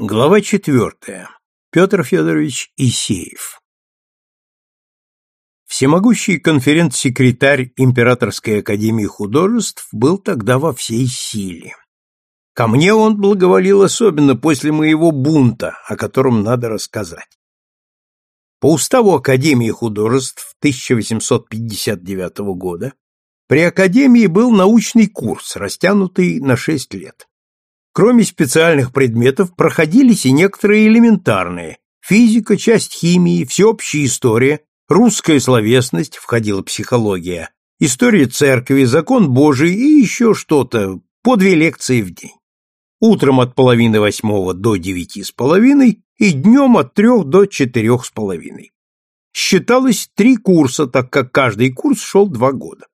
Глава четвертая. Петр Федорович Исеев. Всемогущий конференц-секретарь Императорской академии художеств был тогда во всей силе. Ко мне он благоволил особенно после моего бунта, о котором надо рассказать. По уставу Академии художеств 1859 года при Академии был научный курс, растянутый на шесть лет. Кроме специальных предметов проходились и некоторые элементарные – физика, часть химии, всеобщая история, русская словесность, входила психология, история церкви, закон Божий и еще что-то, по две лекции в день. Утром от половины восьмого до девяти с половиной и днем от трех до четырех с половиной. Считалось три курса, так как каждый курс шел два года.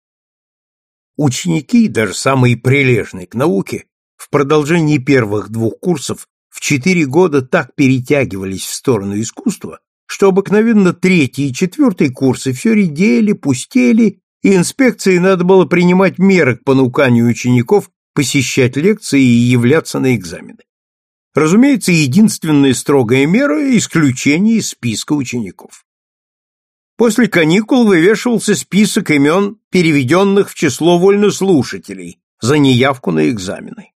Ученики, даже самые прилежные к науке, в продолжении первых двух курсов в четыре года так перетягивались в сторону искусства, что обыкновенно третий и четвертый курсы все редели, пустели, и инспекции надо было принимать меры к понуканию учеников посещать лекции и являться на экзамены. Разумеется, единственная строгая мера – исключение из списка учеников. После каникул вывешивался список имен, переведенных в число вольнослушателей за неявку на экзамены.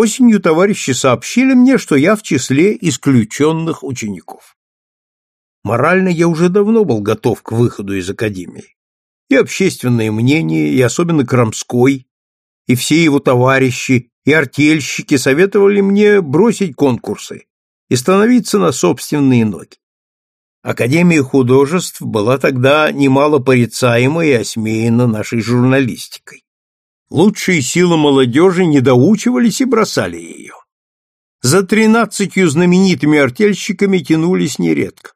Осенью товарищи сообщили мне, что я в числе исключенных учеников. Морально я уже давно был готов к выходу из академии. И общественное мнение, и особенно Крамской, и все его товарищи, и артельщики советовали мне бросить конкурсы и становиться на собственные ноги. Академия художеств была тогда немало порицаема и осмеяна нашей журналистикой. Лучшие силы молодежи недоучивались и бросали ее. За тринадцатью знаменитыми артельщиками тянулись нередко.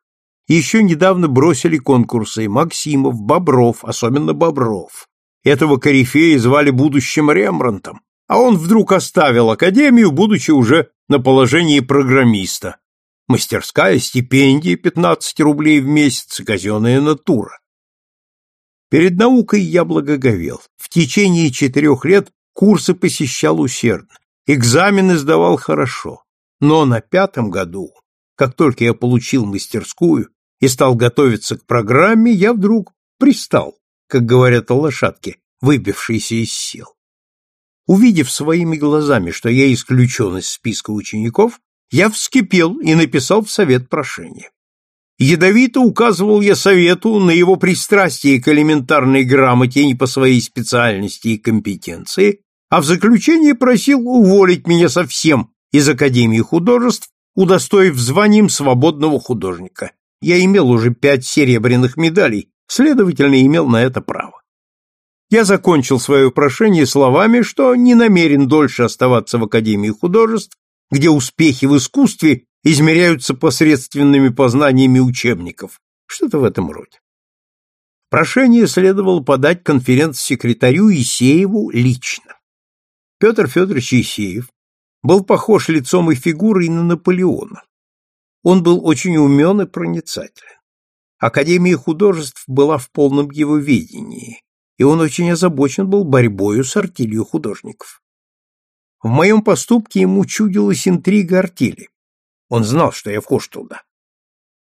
Еще недавно бросили конкурсы Максимов, Бобров, особенно Бобров. Этого корифея звали будущим Рембрандтом, а он вдруг оставил академию, будучи уже на положении программиста. Мастерская, стипендия 15 рублей в месяц, казенная натура. Перед наукой я благоговел. Течение четырех лет курсы посещал усердно, экзамены сдавал хорошо. Но на пятом году, как только я получил мастерскую и стал готовиться к программе, я вдруг пристал, как говорят о лошадке, выбившейся из сил. Увидев своими глазами, что я исключен из списка учеников, я вскипел и написал в совет прошение. Ядовито указывал я совету на его пристрастие к элементарной грамоте не по своей специальности и компетенции, а в заключение просил уволить меня совсем из Академии художеств, удостоив званием свободного художника. Я имел уже пять серебряных медалей, следовательно, имел на это право. Я закончил свое прошение словами, что не намерен дольше оставаться в Академии художеств, где успехи в искусстве измеряются посредственными познаниями учебников, что-то в этом роде. Прошение следовало подать конференц-секретарю Исееву лично. Петр Федорович Исеев был похож лицом и фигурой на Наполеона. Он был очень умен и проницателен. Академия художеств была в полном его видении, и он очень озабочен был борьбою с артелью художников. В моем поступке ему чудилась интрига артели, он знал, что я вхож туда.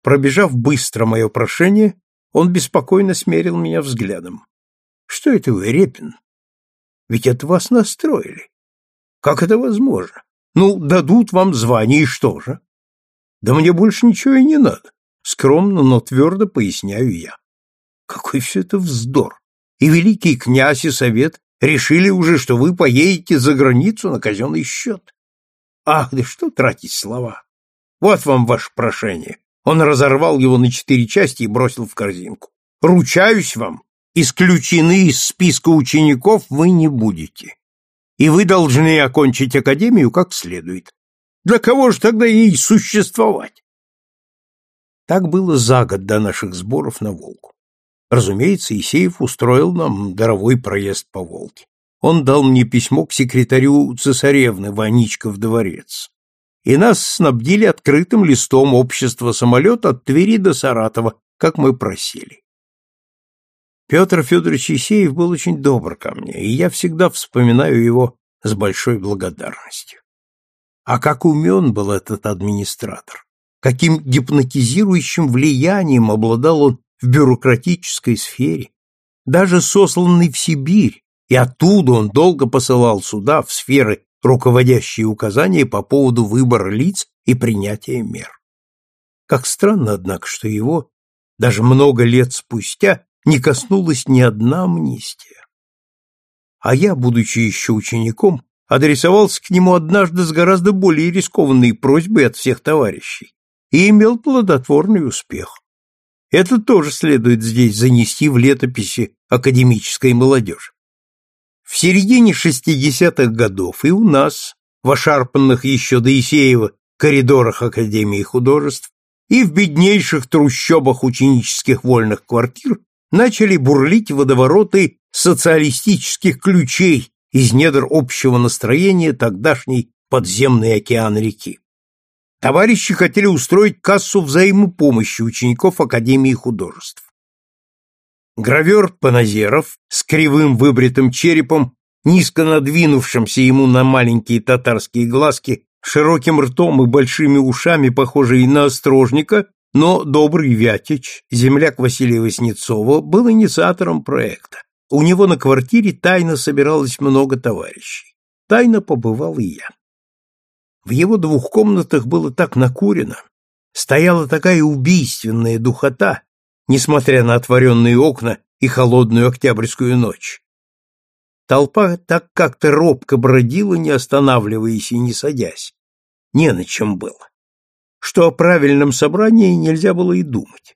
Пробежав быстро мое прошение, он беспокойно смерил меня взглядом. Что это вы, Репин? Ведь это вас настроили. Как это возможно? Ну, дадут вам звание, и что же? Да мне больше ничего и не надо. Скромно, но твердо поясняю я. Какой все это вздор! И великий князь и совет решили уже, что вы поедете за границу на казенный счет. Ах, да что тратить слова! Вот вам ваше прошение. Он разорвал его на четыре части и бросил в корзинку. Ручаюсь вам, исключены из списка учеников вы не будете. И вы должны окончить академию как следует. Для кого же тогда ей существовать? Так было за год до наших сборов на Волгу. Разумеется, Исеев устроил нам даровой проезд по Волге. Он дал мне письмо к секретарю цесаревны Ваничка в дворец и нас снабдили открытым листом общества самолет от Твери до Саратова, как мы просили. Петр Федорович Исеев был очень добр ко мне, и я всегда вспоминаю его с большой благодарностью. А как умен был этот администратор! Каким гипнотизирующим влиянием обладал он в бюрократической сфере! Даже сосланный в Сибирь, и оттуда он долго посылал сюда, в сферы, руководящие указания по поводу выбора лиц и принятия мер. Как странно, однако, что его, даже много лет спустя, не коснулась ни одна амнистия. А я, будучи еще учеником, адресовался к нему однажды с гораздо более рискованной просьбой от всех товарищей и имел плодотворный успех. Это тоже следует здесь занести в летописи академической молодежи. В середине 60-х годов и у нас, в ошарпанных еще до Исеева коридорах Академии художеств, и в беднейших трущобах ученических вольных квартир начали бурлить водовороты социалистических ключей из недр общего настроения тогдашней подземный океан реки. Товарищи хотели устроить кассу взаимопомощи учеников Академии художеств. Гравер Паназеров с кривым выбритым черепом, низко надвинувшимся ему на маленькие татарские глазки, широким ртом и большими ушами, похожий на острожника, но добрый Вятич, земляк Василия Васнецова, был инициатором проекта. У него на квартире тайно собиралось много товарищей. Тайно побывал и я. В его двух комнатах было так накурено, стояла такая убийственная духота, несмотря на отворенные окна и холодную октябрьскую ночь. Толпа так как-то робко бродила, не останавливаясь и не садясь. Не на чем было. Что о правильном собрании нельзя было и думать.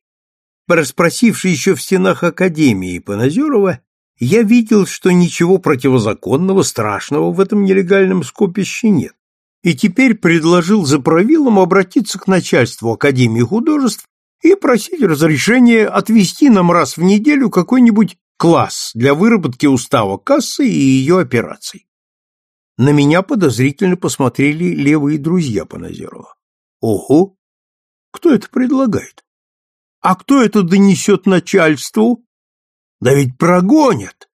Проспросивши еще в стенах Академии Паназерова, я видел, что ничего противозаконного, страшного в этом нелегальном скопище нет, и теперь предложил за правилом обратиться к начальству Академии художеств и просить разрешения отвести нам раз в неделю какой-нибудь класс для выработки устава кассы и ее операций. На меня подозрительно посмотрели левые друзья Паназерова. Ого! Кто это предлагает? А кто это донесет начальству? Да ведь прогонят!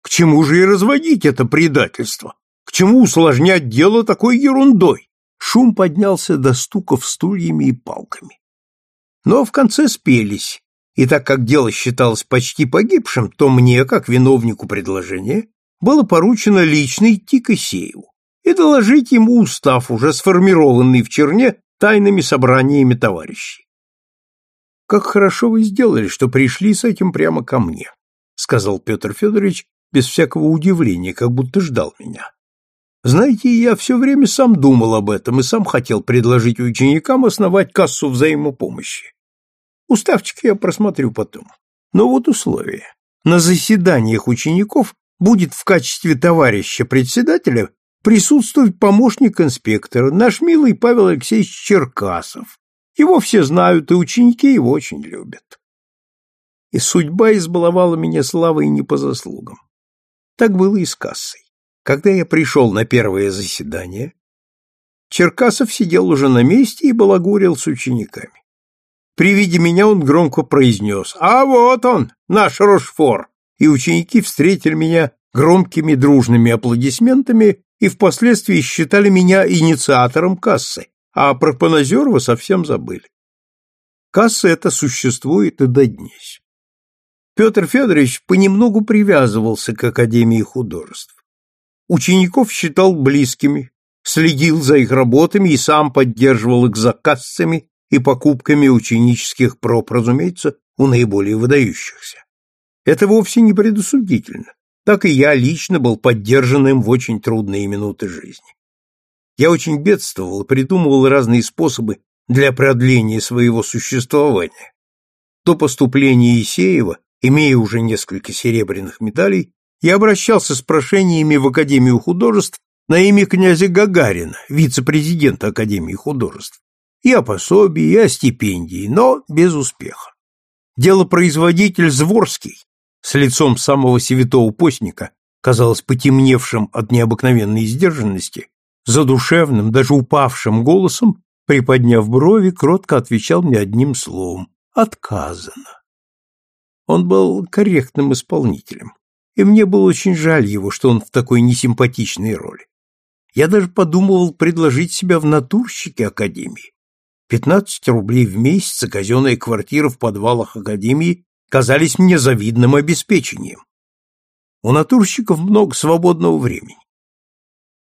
К чему же и разводить это предательство? К чему усложнять дело такой ерундой? Шум поднялся до стуков стульями и палками но в конце спелись, и так как дело считалось почти погибшим, то мне, как виновнику предложения, было поручено лично идти к Исееву и доложить ему устав, уже сформированный в Черне тайными собраниями товарищей. «Как хорошо вы сделали, что пришли с этим прямо ко мне», сказал Петр Федорович без всякого удивления, как будто ждал меня. Знаете, я все время сам думал об этом и сам хотел предложить ученикам основать кассу взаимопомощи. Уставчик я просмотрю потом. Но вот условие. На заседаниях учеников будет в качестве товарища председателя присутствовать помощник инспектора, наш милый Павел Алексеевич Черкасов. Его все знают, и ученики его очень любят. И судьба избаловала меня славой не по заслугам. Так было и с кассой. Когда я пришел на первое заседание, Черкасов сидел уже на месте и балагурил с учениками. При виде меня он громко произнес «А вот он, наш Рошфор!» И ученики встретили меня громкими дружными аплодисментами и впоследствии считали меня инициатором кассы, а про Паназерова совсем забыли. Касса эта существует и до днесь. Петр Федорович понемногу привязывался к Академии художеств. Учеников считал близкими, следил за их работами и сам поддерживал их заказцами и покупками ученических проб, разумеется, у наиболее выдающихся. Это вовсе не предосудительно. Так и я лично был поддержанным в очень трудные минуты жизни. Я очень бедствовал придумывал разные способы для продления своего существования. До поступления Исеева, имея уже несколько серебряных медалей, я обращался с прошениями в Академию художеств на имя князя Гагарина, вице-президента Академии художеств и о пособии, и о стипендии, но без успеха. Делопроизводитель Зворский с лицом самого святого постника, казалось потемневшим от необыкновенной сдержанности, задушевным, даже упавшим голосом, приподняв брови, кротко отвечал мне одним словом «отказано». Он был корректным исполнителем, и мне было очень жаль его, что он в такой несимпатичной роли. Я даже подумывал предложить себя в натурщике Академии. 15 рублей в месяц и казенная квартира в подвалах Академии казались мне завидным обеспечением. У натурщиков много свободного времени.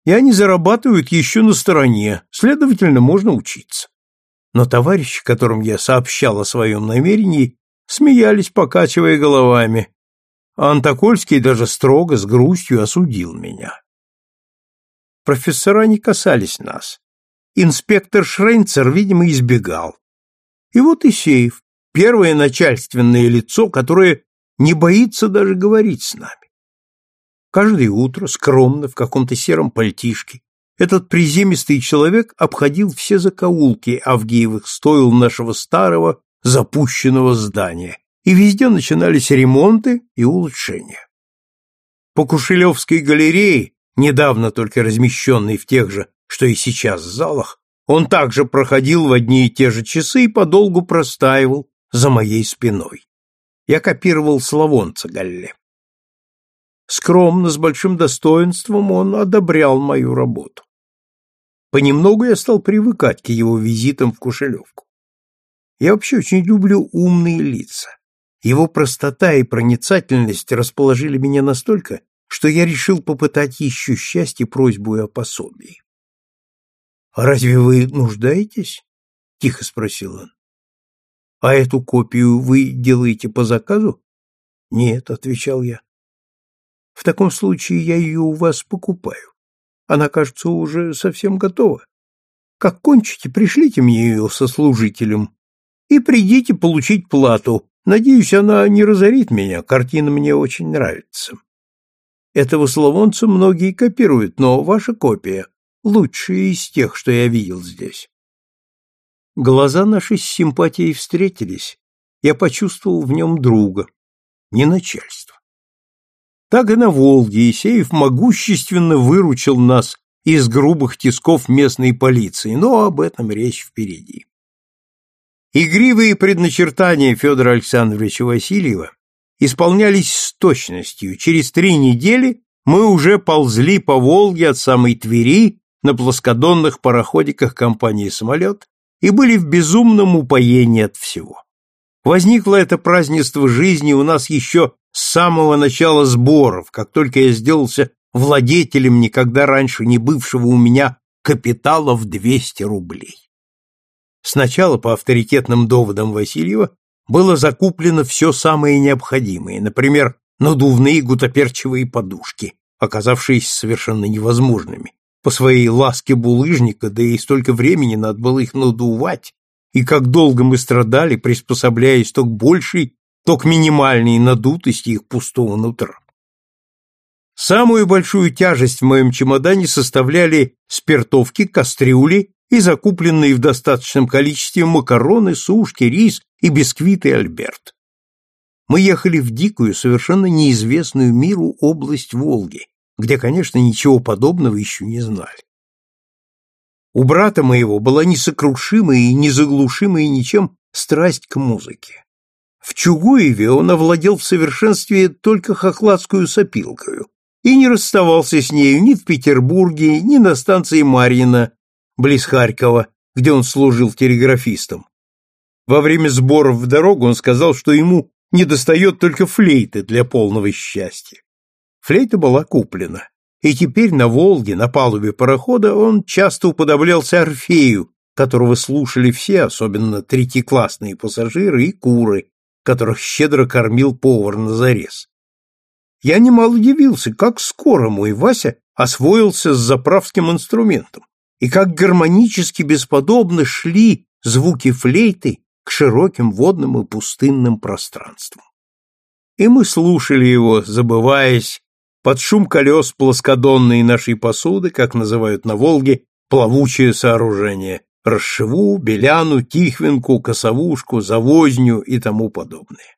И они зарабатывают еще на стороне, следовательно, можно учиться. Но товарищи, которым я сообщал о своем намерении, смеялись, покачивая головами, а Антокольский даже строго, с грустью осудил меня. Профессора не касались нас. Инспектор Шрейнцер, видимо, избегал. И вот Исеев, первое начальственное лицо, которое не боится даже говорить с нами. Каждое утро, скромно, в каком-то сером пальтишке, этот приземистый человек обходил все закоулки Авгиевых стоил нашего старого запущенного здания, и везде начинались ремонты и улучшения. По Кушелевской галерее, недавно только размещенной в тех же, что и сейчас залах, он также проходил в одни и те же часы и подолгу простаивал за моей спиной. Я копировал Славонца Галле. Скромно, с большим достоинством он одобрял мою работу. Понемногу я стал привыкать к его визитам в Кушелевку. Я вообще очень люблю умные лица. Его простота и проницательность расположили меня настолько, что я решил попытать еще счастье просьбу о пособии. «А разве вы нуждаетесь?» — тихо спросил он. «А эту копию вы делаете по заказу?» «Нет», — отвечал я. В таком случае я ее у вас покупаю. Она, кажется, уже совсем готова. Как кончите, пришлите мне ее со служителем и придите получить плату. Надеюсь, она не разорит меня, картина мне очень нравится. Этого славонца многие копируют, но ваша копия лучшая из тех, что я видел здесь. Глаза наши с симпатией встретились. Я почувствовал в нем друга, не начальство. Так и на Волге Исеев могущественно выручил нас из грубых тисков местной полиции, но об этом речь впереди. Игривые предначертания Федора Александровича Васильева исполнялись с точностью. Через три недели мы уже ползли по Волге от самой Твери на плоскодонных пароходиках компании «Самолет» и были в безумном упоении от всего. Возникло это празднество жизни у нас еще с самого начала сборов, как только я сделался владетелем никогда раньше не бывшего у меня капитала в 200 рублей. Сначала, по авторитетным доводам Васильева, было закуплено все самое необходимое, например, надувные гутоперчивые подушки, оказавшиеся совершенно невозможными. По своей ласке булыжника, да и столько времени надо было их надувать, и как долго мы страдали, приспособляясь то к большей, то к минимальной надутости их пустого нутра. Самую большую тяжесть в моем чемодане составляли спиртовки, кастрюли и закупленные в достаточном количестве макароны, сушки, рис и бисквиты Альберт. Мы ехали в дикую, совершенно неизвестную миру область Волги, где, конечно, ничего подобного еще не знали. У брата моего была несокрушимая и незаглушимая ничем страсть к музыке. В Чугуеве он овладел в совершенстве только хохладскую сопилкою и не расставался с нею ни в Петербурге, ни на станции Марьино, близ Харькова, где он служил телеграфистом. Во время сборов в дорогу он сказал, что ему недостает только флейты для полного счастья. Флейта была куплена, и теперь на Волге, на палубе парохода, он часто уподоблялся Орфею, которого слушали все, особенно третьеклассные пассажиры и куры, которых щедро кормил повар на зарез. Я немало удивился, как скоро мой Вася освоился с заправским инструментом, и как гармонически бесподобно шли звуки флейты к широким водным и пустынным пространствам. И мы слушали его, забываясь, под шум колес плоскодонной нашей посуды, как называют на Волге, плавучее сооружение, расшиву, беляну, тихвинку, косовушку, завозню и тому подобное.